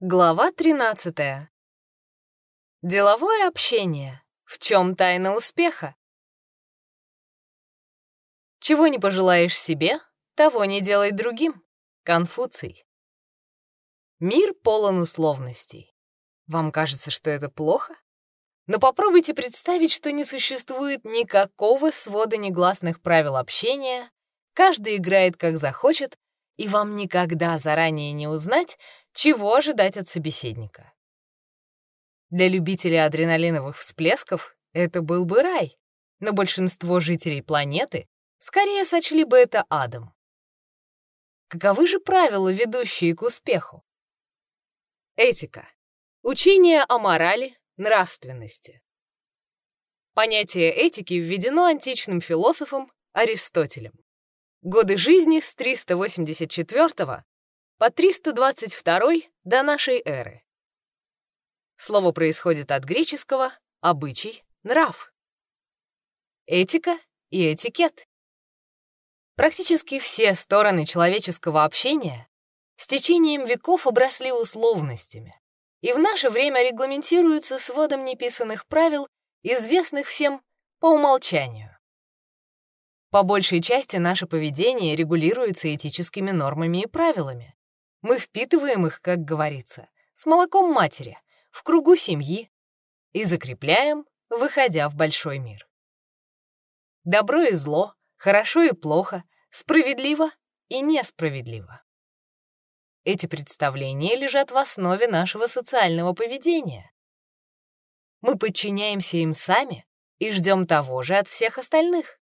Глава 13. Деловое общение. В чем тайна успеха? Чего не пожелаешь себе, того не делай другим. Конфуций. Мир полон условностей. Вам кажется, что это плохо? Но попробуйте представить, что не существует никакого свода негласных правил общения, каждый играет как захочет, и вам никогда заранее не узнать, чего ожидать от собеседника. Для любителей адреналиновых всплесков это был бы рай, но большинство жителей планеты скорее сочли бы это адом. Каковы же правила, ведущие к успеху? Этика. Учение о морали, нравственности. Понятие этики введено античным философом Аристотелем. Годы жизни с 384 по 322 до нашей эры. Слово происходит от греческого «обычай», «нрав». Этика и этикет. Практически все стороны человеческого общения с течением веков обросли условностями и в наше время регламентируются сводом неписанных правил, известных всем по умолчанию. По большей части наше поведение регулируется этическими нормами и правилами. Мы впитываем их, как говорится, с молоком матери, в кругу семьи и закрепляем, выходя в большой мир. Добро и зло, хорошо и плохо, справедливо и несправедливо. Эти представления лежат в основе нашего социального поведения. Мы подчиняемся им сами и ждем того же от всех остальных.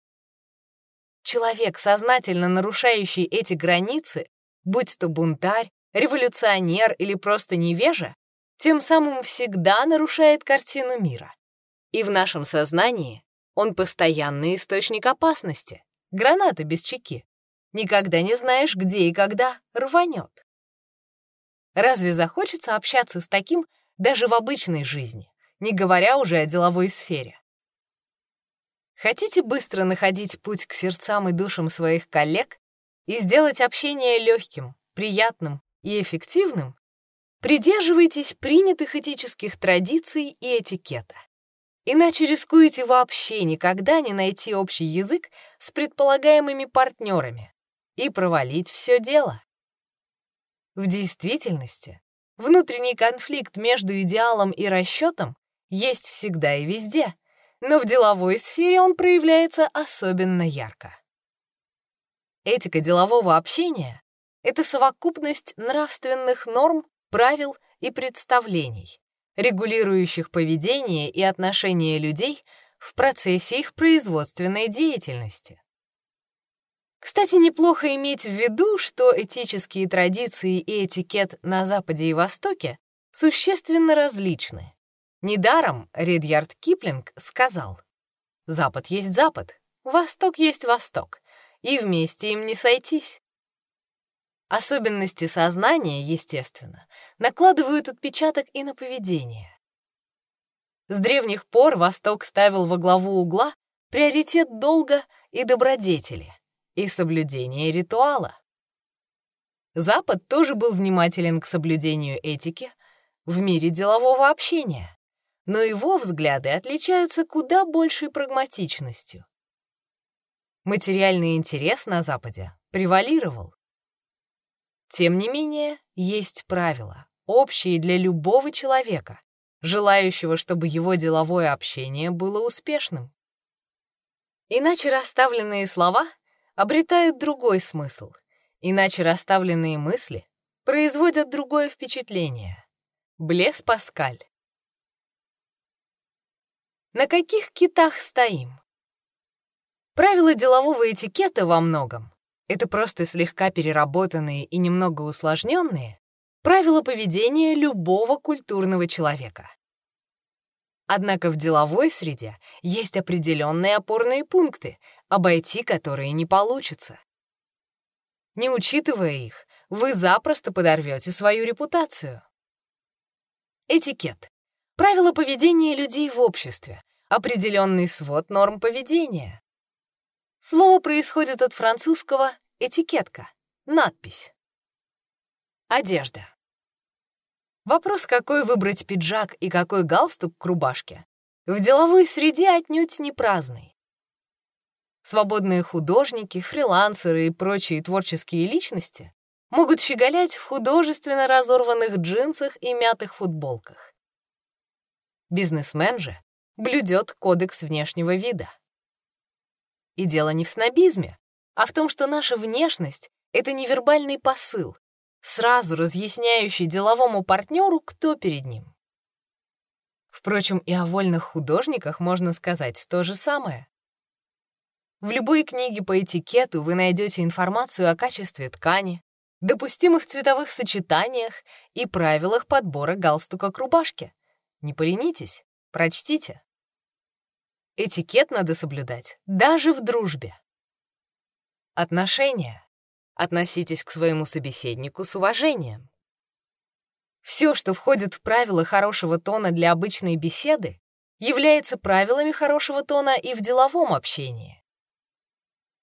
Человек, сознательно нарушающий эти границы, будь то бунтарь, революционер или просто невежа, тем самым всегда нарушает картину мира. И в нашем сознании он постоянный источник опасности, граната без чеки. Никогда не знаешь, где и когда рванет. Разве захочется общаться с таким даже в обычной жизни, не говоря уже о деловой сфере? Хотите быстро находить путь к сердцам и душам своих коллег и сделать общение легким, приятным и эффективным? Придерживайтесь принятых этических традиций и этикета. Иначе рискуете вообще никогда не найти общий язык с предполагаемыми партнерами и провалить все дело. В действительности, внутренний конфликт между идеалом и расчетом есть всегда и везде — но в деловой сфере он проявляется особенно ярко. Этика делового общения — это совокупность нравственных норм, правил и представлений, регулирующих поведение и отношения людей в процессе их производственной деятельности. Кстати, неплохо иметь в виду, что этические традиции и этикет на Западе и Востоке существенно различны. Недаром Ридьярд Киплинг сказал, «Запад есть Запад, Восток есть Восток, и вместе им не сойтись». Особенности сознания, естественно, накладывают отпечаток и на поведение. С древних пор Восток ставил во главу угла приоритет долга и добродетели и соблюдения ритуала. Запад тоже был внимателен к соблюдению этики в мире делового общения но его взгляды отличаются куда большей прагматичностью. Материальный интерес на Западе превалировал. Тем не менее, есть правила, общие для любого человека, желающего, чтобы его деловое общение было успешным. Иначе расставленные слова обретают другой смысл, иначе расставленные мысли производят другое впечатление. Блес Паскаль на каких китах стоим? Правила делового этикета во многом — это просто слегка переработанные и немного усложненные правила поведения любого культурного человека. Однако в деловой среде есть определенные опорные пункты, обойти которые не получится. Не учитывая их, вы запросто подорвете свою репутацию. Этикет правила поведения людей в обществе, определенный свод норм поведения. Слово происходит от французского «этикетка» — надпись. Одежда. Вопрос, какой выбрать пиджак и какой галстук к рубашке, в деловой среде отнюдь не праздный. Свободные художники, фрилансеры и прочие творческие личности могут щеголять в художественно разорванных джинсах и мятых футболках. Бизнесмен же блюдет кодекс внешнего вида. И дело не в снобизме, а в том, что наша внешность — это невербальный посыл, сразу разъясняющий деловому партнеру, кто перед ним. Впрочем, и о вольных художниках можно сказать то же самое. В любой книге по этикету вы найдете информацию о качестве ткани, допустимых цветовых сочетаниях и правилах подбора галстука к рубашке. Не поленитесь, прочтите. Этикет надо соблюдать даже в дружбе. Отношения. Относитесь к своему собеседнику с уважением. Все, что входит в правила хорошего тона для обычной беседы, является правилами хорошего тона и в деловом общении.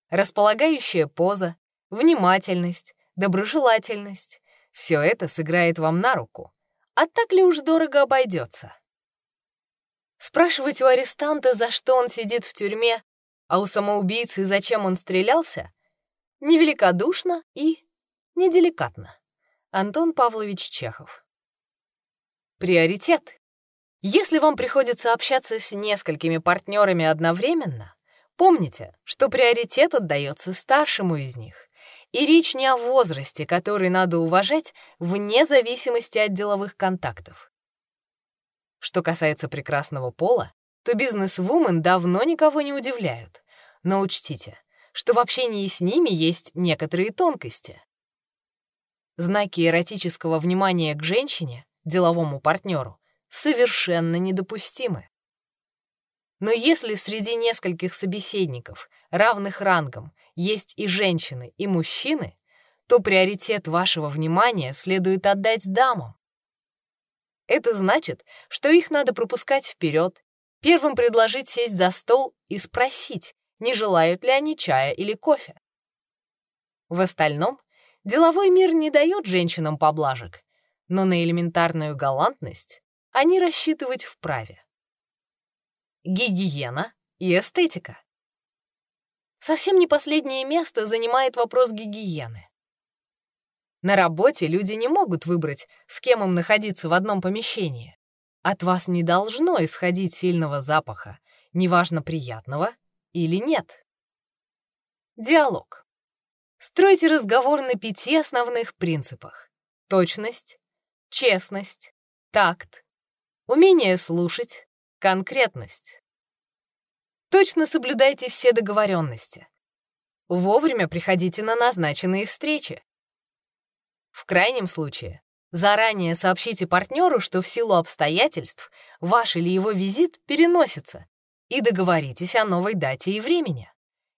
Располагающая поза, внимательность, доброжелательность — все это сыграет вам на руку. А так ли уж дорого обойдется? Спрашивать у арестанта, за что он сидит в тюрьме, а у самоубийцы, зачем он стрелялся, невеликодушно и неделикатно. Антон Павлович Чехов. Приоритет. Если вам приходится общаться с несколькими партнерами одновременно, помните, что приоритет отдается старшему из них. И речь не о возрасте, который надо уважать вне зависимости от деловых контактов. Что касается прекрасного пола, то бизнес-вумен давно никого не удивляют. Но учтите, что в общении с ними есть некоторые тонкости. Знаки эротического внимания к женщине, деловому партнеру, совершенно недопустимы. Но если среди нескольких собеседников, равных рангом, есть и женщины, и мужчины, то приоритет вашего внимания следует отдать дамам. Это значит, что их надо пропускать вперед, первым предложить сесть за стол и спросить, не желают ли они чая или кофе. В остальном, деловой мир не дает женщинам поблажек, но на элементарную галантность они рассчитывать вправе. Гигиена и эстетика. Совсем не последнее место занимает вопрос гигиены. На работе люди не могут выбрать, с кем им находиться в одном помещении. От вас не должно исходить сильного запаха, неважно приятного или нет. Диалог. Стройте разговор на пяти основных принципах. Точность, честность, такт, умение слушать, Конкретность. Точно соблюдайте все договоренности. Вовремя приходите на назначенные встречи. В крайнем случае, заранее сообщите партнеру, что в силу обстоятельств ваш или его визит переносится, и договоритесь о новой дате и времени.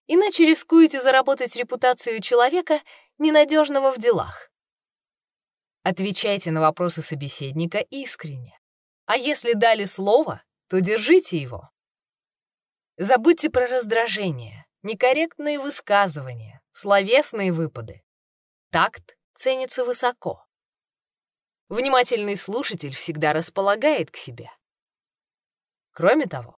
Иначе рискуете заработать репутацию человека, ненадежного в делах. Отвечайте на вопросы собеседника искренне. А если дали слово, то держите его. Забудьте про раздражение, некорректные высказывания, словесные выпады. Такт ценится высоко. Внимательный слушатель всегда располагает к себе. Кроме того,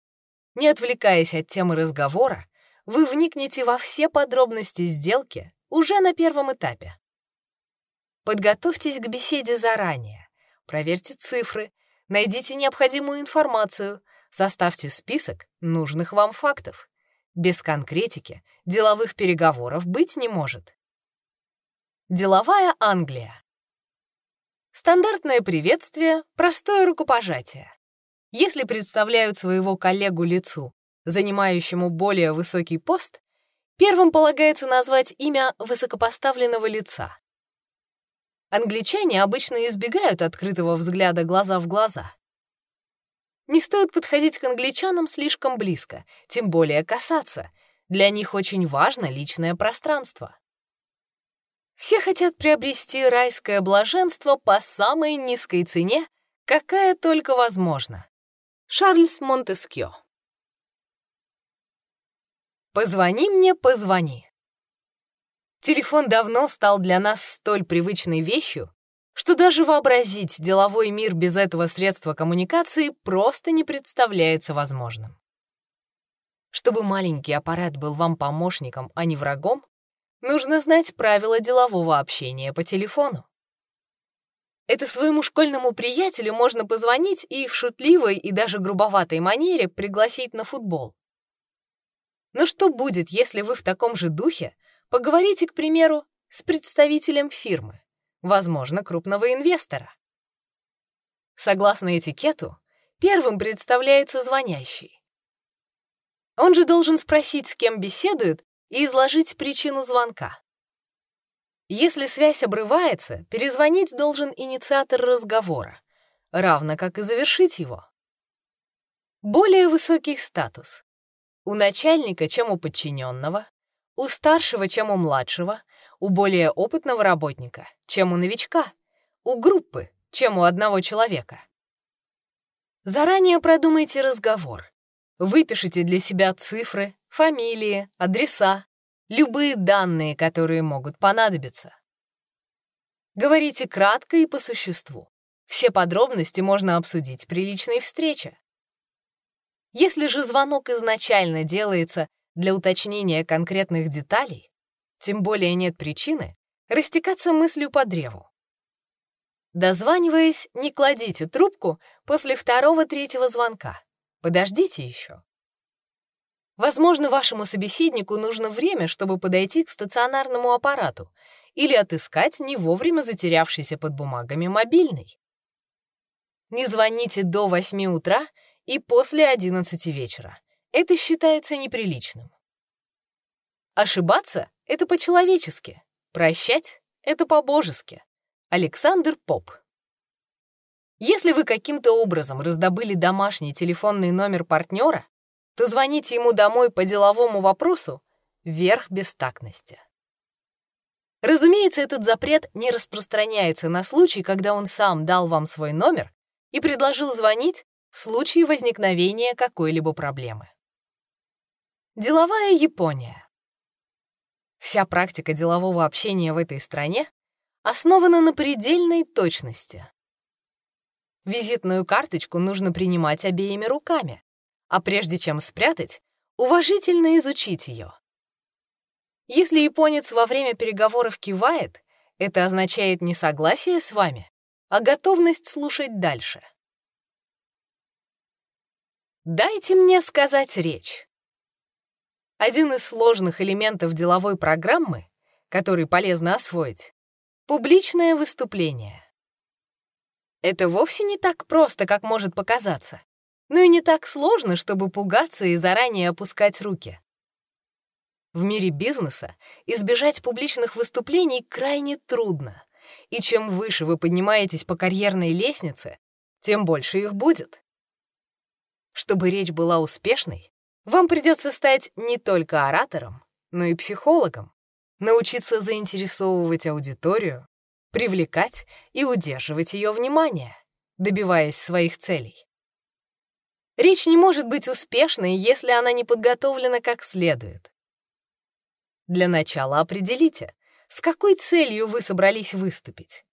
не отвлекаясь от темы разговора, вы вникнете во все подробности сделки уже на первом этапе. Подготовьтесь к беседе заранее, проверьте цифры, Найдите необходимую информацию, составьте список нужных вам фактов. Без конкретики деловых переговоров быть не может. Деловая Англия. Стандартное приветствие, простое рукопожатие. Если представляют своего коллегу лицу, занимающему более высокий пост, первым полагается назвать имя высокопоставленного лица. Англичане обычно избегают открытого взгляда глаза в глаза. Не стоит подходить к англичанам слишком близко, тем более касаться. Для них очень важно личное пространство. Все хотят приобрести райское блаженство по самой низкой цене, какая только возможна. Шарльз Монтескьё «Позвони мне, позвони». Телефон давно стал для нас столь привычной вещью, что даже вообразить деловой мир без этого средства коммуникации просто не представляется возможным. Чтобы маленький аппарат был вам помощником, а не врагом, нужно знать правила делового общения по телефону. Это своему школьному приятелю можно позвонить и в шутливой и даже грубоватой манере пригласить на футбол. Но что будет, если вы в таком же духе поговорите, к примеру, с представителем фирмы, возможно, крупного инвестора? Согласно этикету, первым представляется звонящий. Он же должен спросить, с кем беседует, и изложить причину звонка. Если связь обрывается, перезвонить должен инициатор разговора, равно как и завершить его. Более высокий статус. У начальника, чем у подчиненного, у старшего, чем у младшего, у более опытного работника, чем у новичка, у группы, чем у одного человека. Заранее продумайте разговор. Выпишите для себя цифры, фамилии, адреса, любые данные, которые могут понадобиться. Говорите кратко и по существу. Все подробности можно обсудить при личной встрече. Если же звонок изначально делается для уточнения конкретных деталей, тем более нет причины растекаться мыслью по древу. Дозваниваясь, не кладите трубку после второго-третьего звонка. Подождите еще. Возможно, вашему собеседнику нужно время, чтобы подойти к стационарному аппарату или отыскать не вовремя затерявшийся под бумагами мобильный. Не звоните до 8 утра и после 11 вечера. Это считается неприличным. Ошибаться — это по-человечески. Прощать — это по-божески. Александр Поп. Если вы каким-то образом раздобыли домашний телефонный номер партнера, то звоните ему домой по деловому вопросу — верх бестактности. Разумеется, этот запрет не распространяется на случай, когда он сам дал вам свой номер и предложил звонить в случае возникновения какой-либо проблемы. Деловая Япония. Вся практика делового общения в этой стране основана на предельной точности. Визитную карточку нужно принимать обеими руками, а прежде чем спрятать, уважительно изучить ее. Если японец во время переговоров кивает, это означает не согласие с вами, а готовность слушать дальше. Дайте мне сказать речь. Один из сложных элементов деловой программы, который полезно освоить, — публичное выступление. Это вовсе не так просто, как может показаться но и не так сложно, чтобы пугаться и заранее опускать руки. В мире бизнеса избежать публичных выступлений крайне трудно, и чем выше вы поднимаетесь по карьерной лестнице, тем больше их будет. Чтобы речь была успешной, вам придется стать не только оратором, но и психологом, научиться заинтересовывать аудиторию, привлекать и удерживать ее внимание, добиваясь своих целей. Речь не может быть успешной, если она не подготовлена как следует. Для начала определите, с какой целью вы собрались выступить.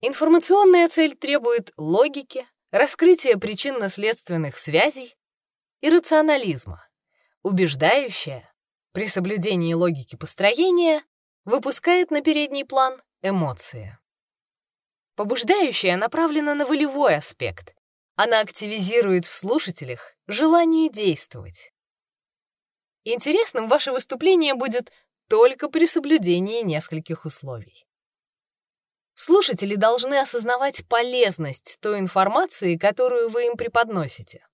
Информационная цель требует логики, раскрытия причинно-следственных связей и рационализма. Убеждающая, при соблюдении логики построения, выпускает на передний план эмоции. Побуждающая направлена на волевой аспект, она активизирует в слушателях желание действовать. Интересным ваше выступление будет только при соблюдении нескольких условий. Слушатели должны осознавать полезность той информации, которую вы им преподносите.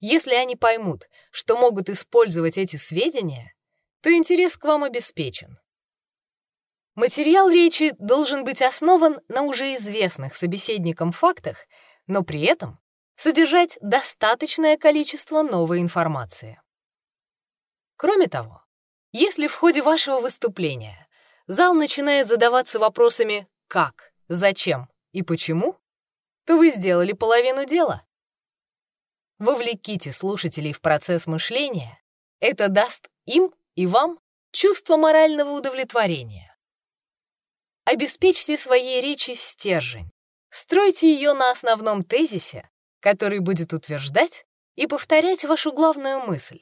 Если они поймут, что могут использовать эти сведения, то интерес к вам обеспечен. Материал речи должен быть основан на уже известных собеседникам фактах но при этом содержать достаточное количество новой информации. Кроме того, если в ходе вашего выступления зал начинает задаваться вопросами «как», «зачем» и «почему», то вы сделали половину дела. Вовлеките слушателей в процесс мышления, это даст им и вам чувство морального удовлетворения. Обеспечьте своей речи стержень. Стройте ее на основном тезисе, который будет утверждать и повторять вашу главную мысль.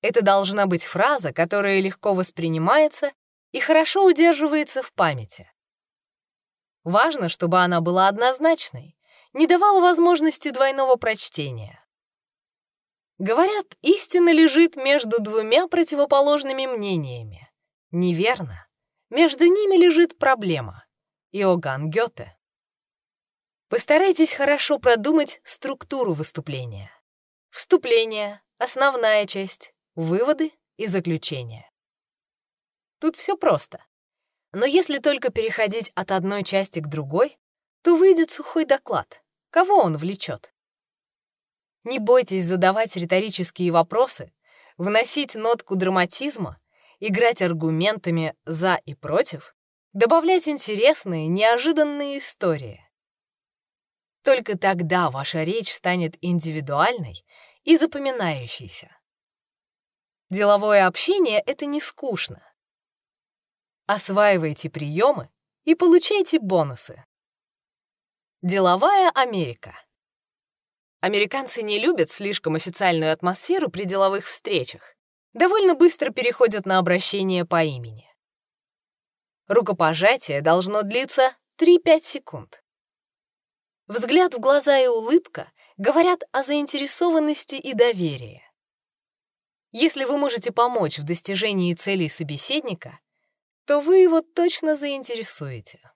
Это должна быть фраза, которая легко воспринимается и хорошо удерживается в памяти. Важно, чтобы она была однозначной, не давала возможности двойного прочтения. Говорят, истина лежит между двумя противоположными мнениями. Неверно. Между ними лежит проблема. Иоганн Гёте. Постарайтесь хорошо продумать структуру выступления. Вступление, основная часть, выводы и заключение. Тут все просто. Но если только переходить от одной части к другой, то выйдет сухой доклад. Кого он влечет? Не бойтесь задавать риторические вопросы, вносить нотку драматизма, играть аргументами «за» и «против», добавлять интересные, неожиданные истории. Только тогда ваша речь станет индивидуальной и запоминающейся. Деловое общение — это не скучно. Осваивайте приемы и получайте бонусы. Деловая Америка. Американцы не любят слишком официальную атмосферу при деловых встречах. Довольно быстро переходят на обращение по имени. Рукопожатие должно длиться 3-5 секунд. Взгляд в глаза и улыбка говорят о заинтересованности и доверии. Если вы можете помочь в достижении целей собеседника, то вы его точно заинтересуете.